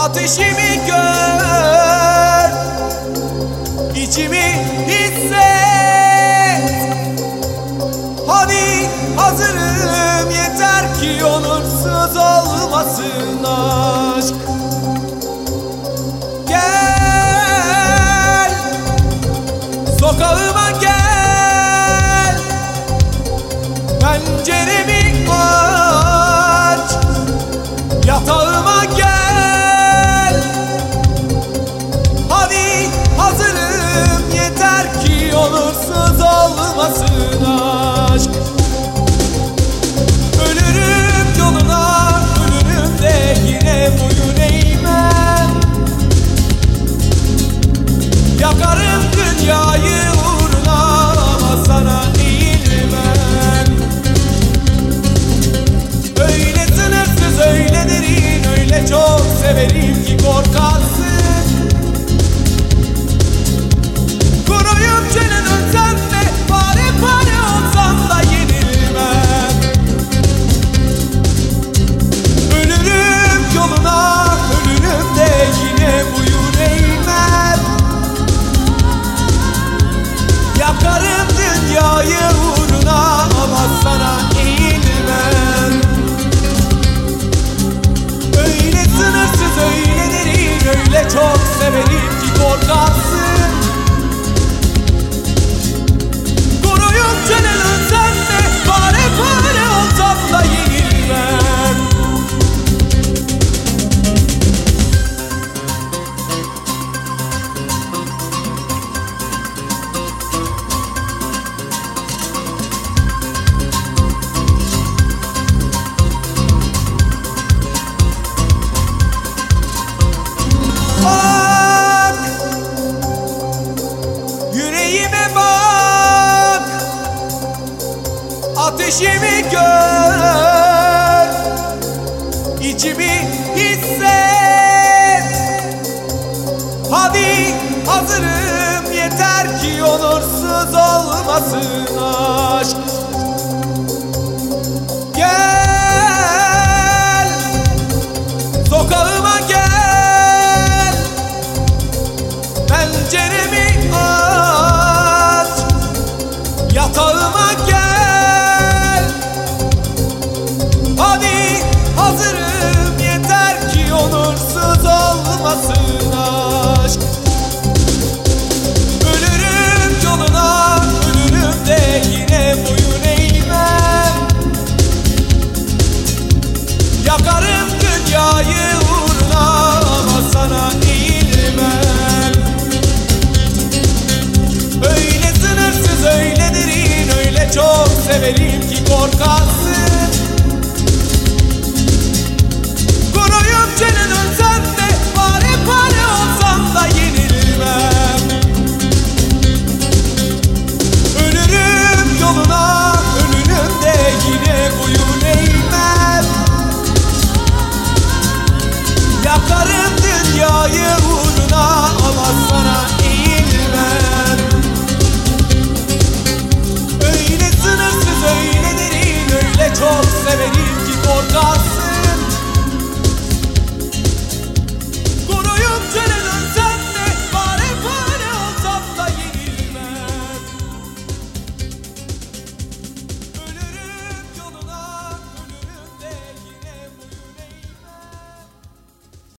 Ateşimi gör İçimi hisset. Hadi hazırım yeter ki onursuz olmasın aşk. uğursuz olmasın aşk. Yüreğime bak. Ateşimi gör. İçimi hisset. Hadi hazırım. Yeter ki onursuz olmasın. severim ki korkarsın